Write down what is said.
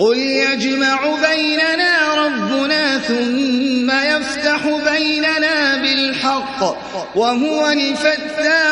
قل يجمع بيننا ربنا ثم يفتح بيننا بالحق وهو الفتاح